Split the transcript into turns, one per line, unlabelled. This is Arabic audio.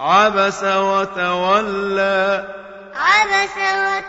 عَبَسَ وَتَوَلَّىٰ. عَبَسَ وَتَوَلَّىٰ.